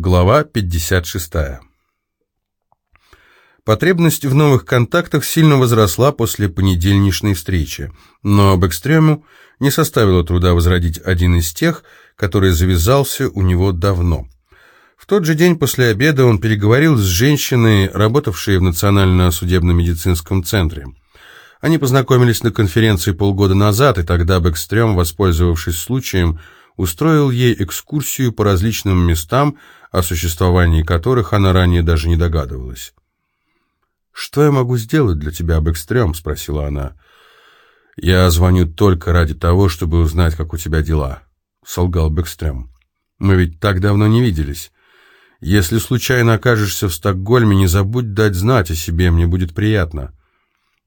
Глава 56. Потребность в новых контактах сильно возросла после понедельничной встречи, но Бэкстрему не составило труда возродить один из тех, который завязался у него давно. В тот же день после обеда он переговорил с женщиной, работавшей в Национальном судебно-медицинском центре. Они познакомились на конференции полгода назад, и тогда Бэкстрем, воспользовавшись случаем, устроил ей экскурсию по различным местам, о существовании которых она ранее даже не догадывалась. «Что я могу сделать для тебя, Бэкстрём?» — спросила она. «Я звоню только ради того, чтобы узнать, как у тебя дела», — солгал Бэкстрём. «Мы ведь так давно не виделись. Если случайно окажешься в Стокгольме, не забудь дать знать о себе, мне будет приятно».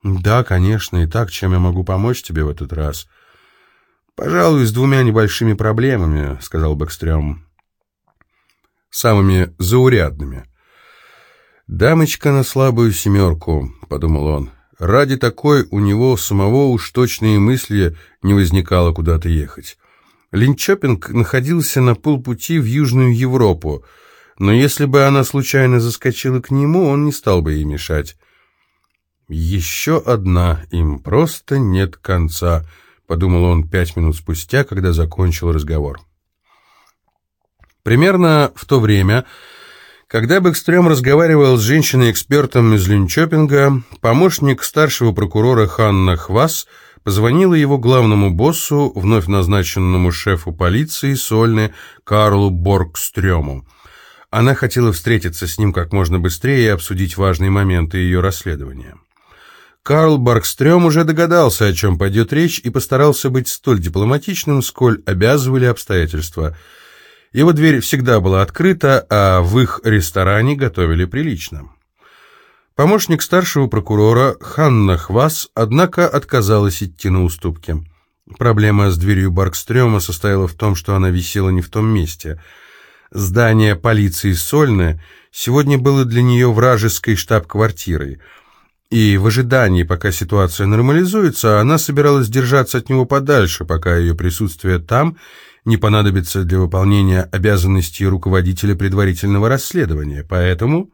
«Да, конечно, и так, чем я могу помочь тебе в этот раз?» «Пожалуй, с двумя небольшими проблемами», — сказал Бэкстрём. «Самыми заурядными». «Дамочка на слабую семерку», — подумал он. Ради такой у него самого уж точные мысли не возникало куда-то ехать. Линчопинг находился на полпути в Южную Европу, но если бы она случайно заскочила к нему, он не стал бы ей мешать. «Еще одна, им просто нет конца», подумал он пять минут спустя, когда закончил разговор. Примерно в то время, когда Бэкстрём разговаривал с женщиной-экспертом из Линчопинга, помощник старшего прокурора Ханна Хвас позвонила его главному боссу, вновь назначенному шефу полиции Сольны Карлу Боргстрёму. Она хотела встретиться с ним как можно быстрее и обсудить важные моменты ее расследования. Карл Баркстрём уже догадался, о чем пойдет речь, и постарался быть столь дипломатичным, сколь обязывали обстоятельства. Его дверь всегда была открыта, а в их ресторане готовили прилично. Помощник старшего прокурора Ханна Хвас, однако, отказалась идти на уступки. Проблема с дверью Баркстрёма состояла в том, что она висела не в том месте. Здание полиции Сольны сегодня было для нее вражеской штаб-квартирой – и в ожидании, пока ситуация нормализуется, она собиралась держаться от него подальше, пока ее присутствие там не понадобится для выполнения обязанностей руководителя предварительного расследования, поэтому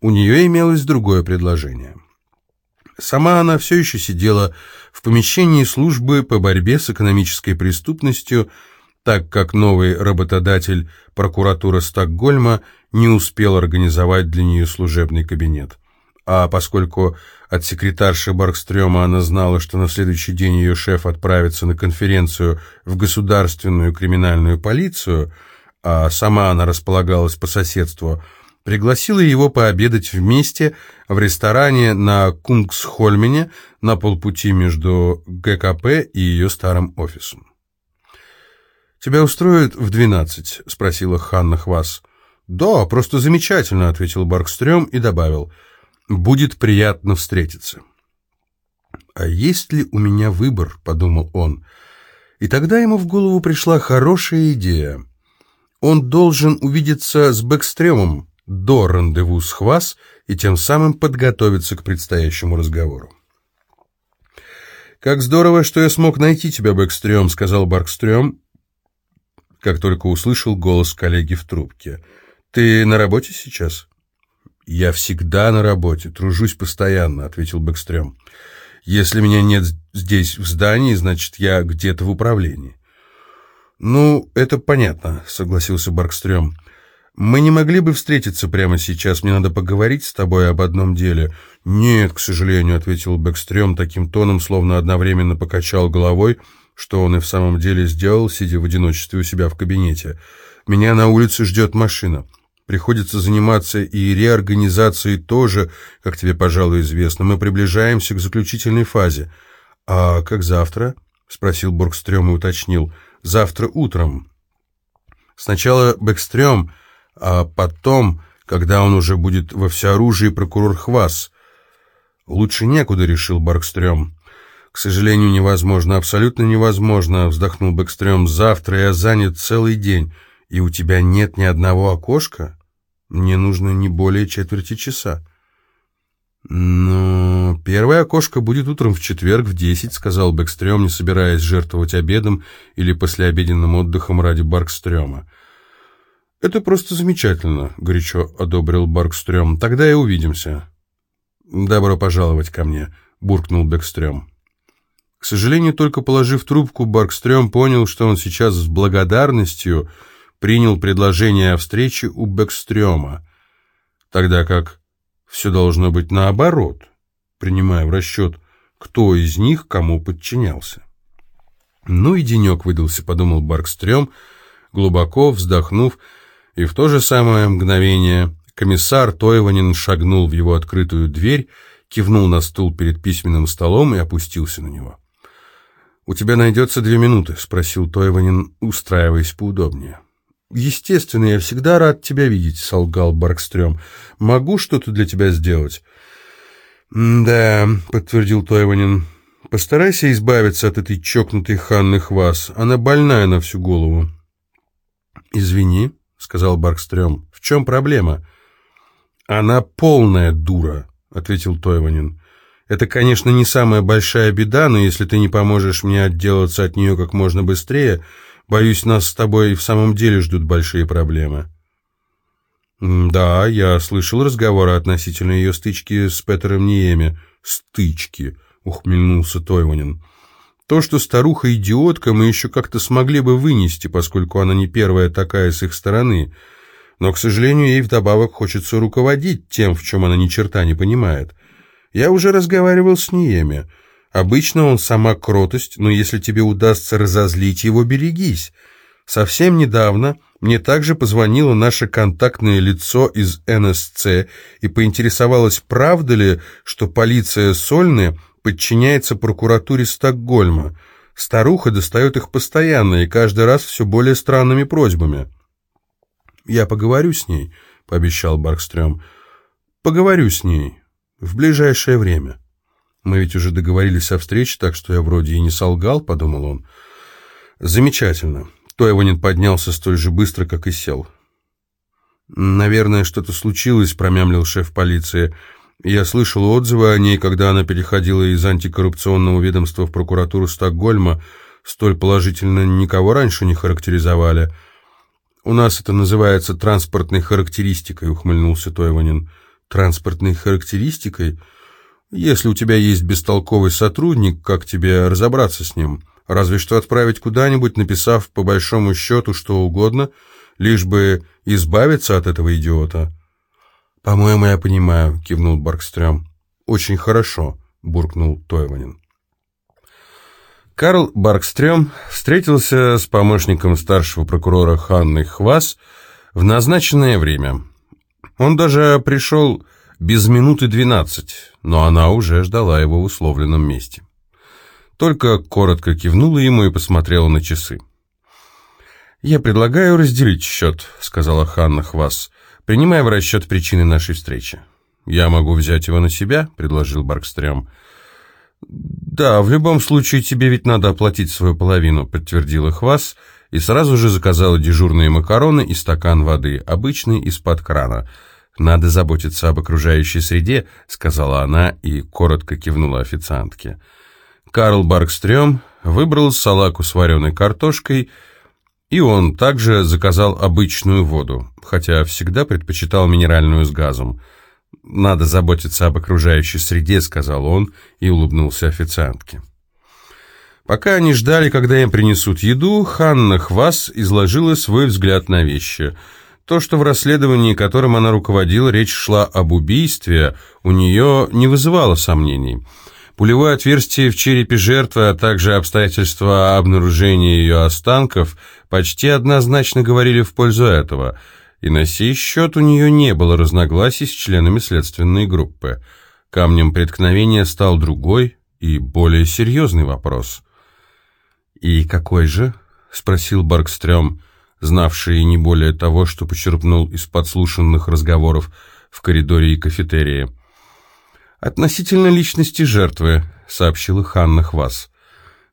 у нее имелось другое предложение. Сама она все еще сидела в помещении службы по борьбе с экономической преступностью, так как новый работодатель прокуратура Стокгольма не успел организовать для нее служебный кабинет а поскольку от секретарши Баркстрёма она знала, что на следующий день ее шеф отправится на конференцию в государственную криминальную полицию, а сама она располагалась по соседству, пригласила его пообедать вместе в ресторане на Кунгсхольмене на полпути между ГКП и ее старым офисом. «Тебя устроит в двенадцать?» — спросила Ханна Хвас. «Да, просто замечательно», — ответил Баркстрём и добавил — Будет приятно встретиться. «А есть ли у меня выбор?» — подумал он. И тогда ему в голову пришла хорошая идея. Он должен увидеться с Бэкстремом до рандеву с Хвас и тем самым подготовиться к предстоящему разговору. «Как здорово, что я смог найти тебя, Бэкстрем», — сказал Баркстрем, как только услышал голос коллеги в трубке. «Ты на работе сейчас?» «Я всегда на работе, тружусь постоянно», — ответил Бэкстрём. «Если меня нет здесь в здании, значит, я где-то в управлении». «Ну, это понятно», — согласился Баркстрём. «Мы не могли бы встретиться прямо сейчас, мне надо поговорить с тобой об одном деле». «Нет, к сожалению», — ответил Бэкстрём таким тоном, словно одновременно покачал головой, что он и в самом деле сделал, сидя в одиночестве у себя в кабинете. «Меня на улице ждет машина». Приходится заниматься и реорганизацией тоже, как тебе, пожалуй, известно. Мы приближаемся к заключительной фазе. А как завтра? Спросил Боргстрём и уточнил. Завтра утром. Сначала Бэкстрём, а потом, когда он уже будет во всеоружии, прокурор Хвас. Лучше некуда, решил Боргстрём. К сожалению, невозможно, абсолютно невозможно, вздохнул Бэкстрём. Завтра я занят целый день, и у тебя нет ни одного окошка? Мне нужно не более четверти часа. «Ну, первое окошко будет утром в четверг в десять», — сказал Бэкстрём, не собираясь жертвовать обедом или послеобеденным отдыхом ради Баркстрёма. «Это просто замечательно», — горячо одобрил Баркстрём. «Тогда и увидимся». «Добро пожаловать ко мне», — буркнул Бекстрём. К сожалению, только положив трубку, Баркстрём понял, что он сейчас с благодарностью принял предложение о встрече у Бекстрёма, тогда как все должно быть наоборот, принимая в расчет, кто из них кому подчинялся. «Ну и денек выдался», — подумал Баркстрём, глубоко вздохнув, и в то же самое мгновение комиссар Тойванин шагнул в его открытую дверь, кивнул на стул перед письменным столом и опустился на него. «У тебя найдется две минуты?» — спросил Тойванин, устраиваясь поудобнее. «Естественно, я всегда рад тебя видеть», — солгал Баркстрём. «Могу что-то для тебя сделать?» «Да», — подтвердил Тойванин. Постарайся избавиться от этой чокнутой Ханны Хвас. Она больная на всю голову. «Извини», — сказал Баркстрём. «В чем проблема?» «Она полная дура», — ответил Тойванин. «Это, конечно, не самая большая беда, но если ты не поможешь мне отделаться от нее как можно быстрее, боюсь, нас с тобой в самом деле ждут большие проблемы». «Да, я слышал разговоры относительно ее стычки с Петером Ниеми». «Стычки», ухмыльнулся Тойванин. То, что старуха идиотка, мы еще как-то смогли бы вынести, поскольку она не первая такая с их стороны. Но, к сожалению, ей вдобавок хочется руководить тем, в чем она ни черта не понимает. Я уже разговаривал с Ниеми. Обычно он сама кротость, но если тебе удастся разозлить его, берегись. Совсем недавно мне также позвонило наше контактное лицо из НСЦ и поинтересовалось, правда ли, что полиция Сольны подчиняется прокуратуре Стокгольма. Старуха достает их постоянно и каждый раз все более странными просьбами. «Я поговорю с ней», — пообещал Баркстрём. «Поговорю с ней. В ближайшее время». «Мы ведь уже договорились о встрече, так что я вроде и не солгал», — подумал он. «Замечательно». Тойванин поднялся столь же быстро, как и сел. «Наверное, что-то случилось», — промямлил шеф полиции. Я слышал отзывы о ней, когда она переходила из антикоррупционного ведомства в прокуратуру Стокгольма. Столь положительно никого раньше не характеризовали. «У нас это называется транспортной характеристикой», — ухмыльнулся Тойванин. «Транспортной характеристикой? Если у тебя есть бестолковый сотрудник, как тебе разобраться с ним? Разве что отправить куда-нибудь, написав по большому счету что угодно, лишь бы избавиться от этого идиота». «По-моему, я понимаю», — кивнул Баркстрём. «Очень хорошо», — буркнул Тойванин. Карл Баркстрём встретился с помощником старшего прокурора Ханной Хвас в назначенное время. Он даже пришел без минуты двенадцать, но она уже ждала его в условленном месте. Только коротко кивнула ему и посмотрела на часы. «Я предлагаю разделить счет», — сказала Ханна Хвас принимая в расчет причины нашей встречи. «Я могу взять его на себя?» — предложил Баркстрём. «Да, в любом случае тебе ведь надо оплатить свою половину», — подтвердила Хвас, и сразу же заказала дежурные макароны и стакан воды, обычный из-под крана. «Надо заботиться об окружающей среде», — сказала она и коротко кивнула официантке. Карл Баркстрём выбрал салаку с вареной картошкой — и он также заказал обычную воду, хотя всегда предпочитал минеральную с газом. «Надо заботиться об окружающей среде», — сказал он и улыбнулся официантке. Пока они ждали, когда им принесут еду, Ханна Хвас изложила свой взгляд на вещи. То, что в расследовании, которым она руководила, речь шла об убийстве, у нее не вызывало сомнений — Пулевое отверстие в черепе жертвы, а также обстоятельства обнаружения ее останков почти однозначно говорили в пользу этого, и на сей счет у нее не было разногласий с членами следственной группы. Камнем преткновения стал другой и более серьезный вопрос. «И какой же?» — спросил Баркстрём, знавший не более того, что почерпнул из подслушанных разговоров в коридоре и кафетерии. «Относительно личности жертвы», — сообщила Ханна Хвас.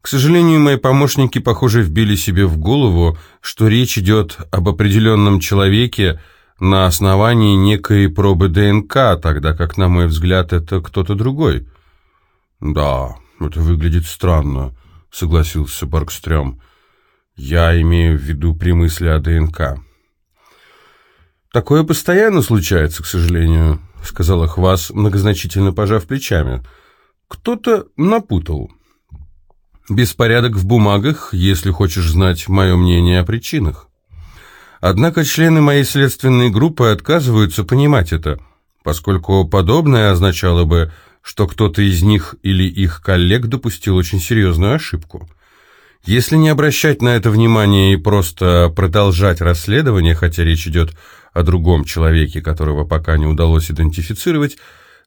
«К сожалению, мои помощники, похоже, вбили себе в голову, что речь идет об определенном человеке на основании некой пробы ДНК, тогда как, на мой взгляд, это кто-то другой». «Да, это выглядит странно», — согласился Баркстрём. «Я имею в виду при мысли о ДНК». «Такое постоянно случается, к сожалению», — сказала Хвас, многозначительно пожав плечами. «Кто-то напутал. Беспорядок в бумагах, если хочешь знать мое мнение о причинах. Однако члены моей следственной группы отказываются понимать это, поскольку подобное означало бы, что кто-то из них или их коллег допустил очень серьезную ошибку. Если не обращать на это внимание и просто продолжать расследование, хотя речь идет о другом человеке, которого пока не удалось идентифицировать,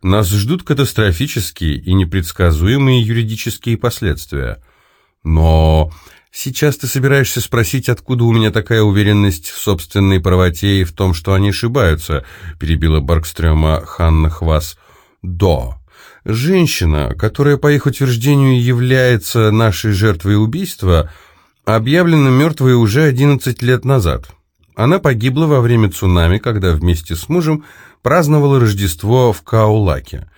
нас ждут катастрофические и непредсказуемые юридические последствия. Но сейчас ты собираешься спросить, откуда у меня такая уверенность в собственной правоте и в том, что они ошибаются, перебила Баркстрёма Ханна Хвас. Да. Женщина, которая, по их утверждению, является нашей жертвой убийства, объявлена мертвой уже 11 лет назад. Она погибла во время цунами, когда вместе с мужем праздновала Рождество в Каулаке.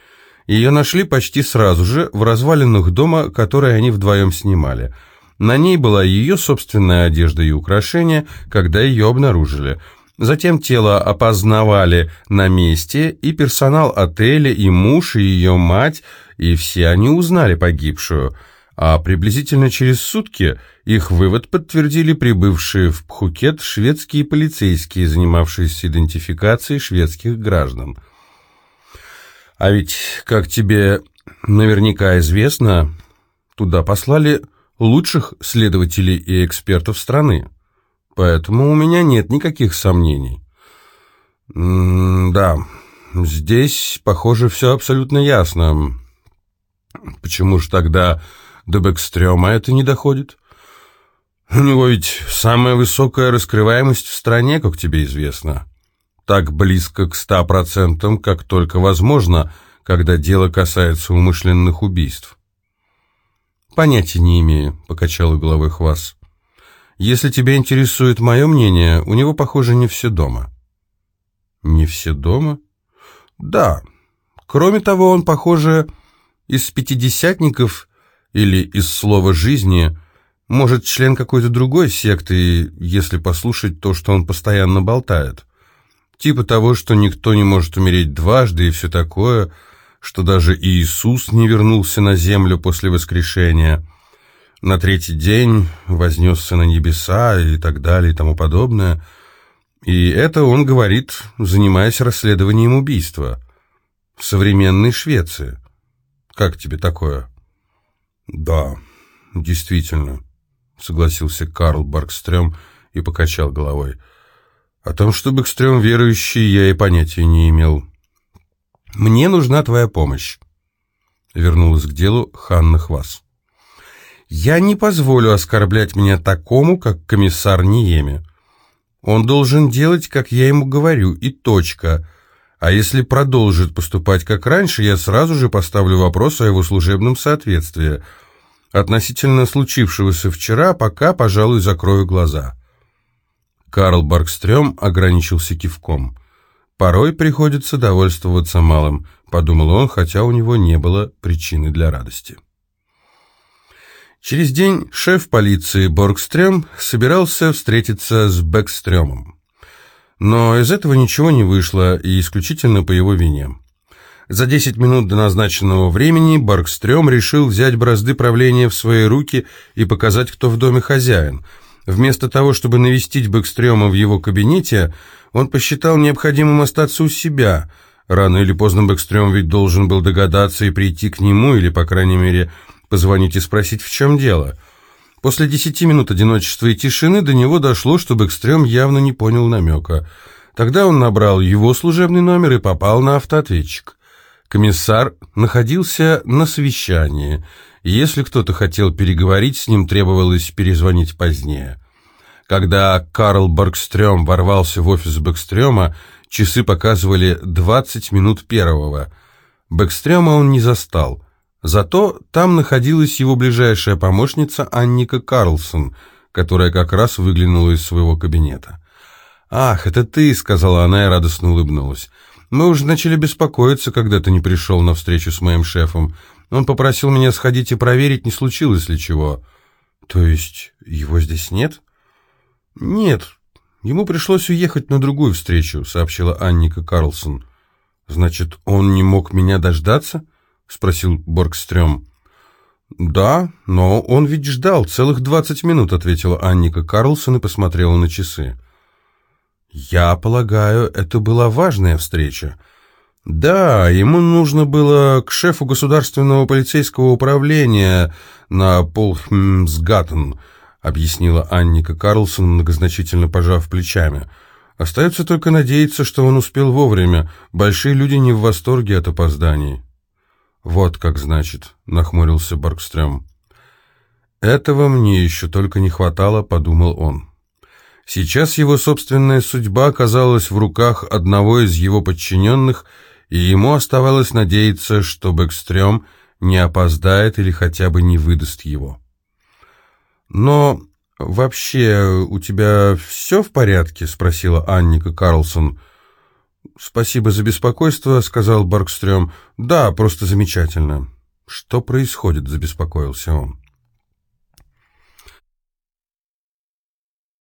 Ее нашли почти сразу же в развалинах дома, который они вдвоем снимали. На ней была ее собственная одежда и украшения, когда ее обнаружили – Затем тело опознавали на месте, и персонал отеля, и муж, и ее мать, и все они узнали погибшую. А приблизительно через сутки их вывод подтвердили прибывшие в Пхукет шведские полицейские, занимавшиеся идентификацией шведских граждан. А ведь, как тебе наверняка известно, туда послали лучших следователей и экспертов страны поэтому у меня нет никаких сомнений. М да, здесь, похоже, все абсолютно ясно. Почему же тогда до Бэкстрёма это не доходит? У него ведь самая высокая раскрываемость в стране, как тебе известно. Так близко к ста процентам, как только возможно, когда дело касается умышленных убийств. «Понятия не имею», — покачала головой Хвас. Если тебя интересует мое мнение, у него, похоже, не все дома». «Не все дома?» «Да. Кроме того, он, похоже, из пятидесятников или из слова «жизни», может, член какой-то другой секты, если послушать то, что он постоянно болтает. Типа того, что никто не может умереть дважды и все такое, что даже Иисус не вернулся на землю после воскрешения» на третий день вознесся на небеса и так далее и тому подобное. И это он говорит, занимаясь расследованием убийства в современной Швеции. Как тебе такое? Да, действительно, согласился Карл Баркстрём и покачал головой. О том, что Бэкстрём верующий, я и понятия не имел. Мне нужна твоя помощь. Вернулась к делу Ханна Хвас. Я не позволю оскорблять меня такому, как комиссар Ниеми. Он должен делать, как я ему говорю, и точка. А если продолжит поступать как раньше, я сразу же поставлю вопрос о его служебном соответствии. Относительно случившегося вчера, пока, пожалуй, закрою глаза». Карл Баркстрём ограничился кивком. «Порой приходится довольствоваться малым», — подумал он, хотя у него не было причины для радости. Через день шеф полиции Боргстрём собирался встретиться с Бэкстрёмом. Но из этого ничего не вышло, и исключительно по его вине. За 10 минут до назначенного времени Боргстрём решил взять бразды правления в свои руки и показать, кто в доме хозяин. Вместо того, чтобы навестить Бэкстрёма в его кабинете, он посчитал необходимым остаться у себя. Рано или поздно Бэкстрём ведь должен был догадаться и прийти к нему, или, по крайней мере, позвонить и спросить, в чем дело. После десяти минут одиночества и тишины до него дошло, что Бэкстрём явно не понял намека. Тогда он набрал его служебный номер и попал на автоответчик. Комиссар находился на совещании, если кто-то хотел переговорить с ним, требовалось перезвонить позднее. Когда Карл Баркстрём ворвался в офис Бэкстрёма, часы показывали 20 минут первого. Бэкстрёма он не застал – Зато там находилась его ближайшая помощница Анника Карлсон, которая как раз выглянула из своего кабинета. «Ах, это ты», — сказала она и радостно улыбнулась. «Мы уже начали беспокоиться, когда ты не пришел на встречу с моим шефом. Он попросил меня сходить и проверить, не случилось ли чего». «То есть его здесь нет?» «Нет, Ему пришлось уехать на другую встречу», — сообщила Анника Карлсон. «Значит, он не мог меня дождаться?» — спросил Боргстрём. «Да, но он ведь ждал целых двадцать минут», — ответила Анника Карлсон и посмотрела на часы. «Я полагаю, это была важная встреча». «Да, ему нужно было к шефу государственного полицейского управления на Полхмсгаттен», объяснила Анника Карлсон, многозначительно пожав плечами. «Остается только надеяться, что он успел вовремя. Большие люди не в восторге от опозданий». «Вот как значит», — нахмурился Баркстрём. «Этого мне еще только не хватало», — подумал он. Сейчас его собственная судьба оказалась в руках одного из его подчиненных, и ему оставалось надеяться, что Бэкстрём не опоздает или хотя бы не выдаст его. «Но вообще у тебя все в порядке?» — спросила Анника Карлсон. «Спасибо за беспокойство», — сказал Баркстрём. «Да, просто замечательно». «Что происходит?» — забеспокоился он.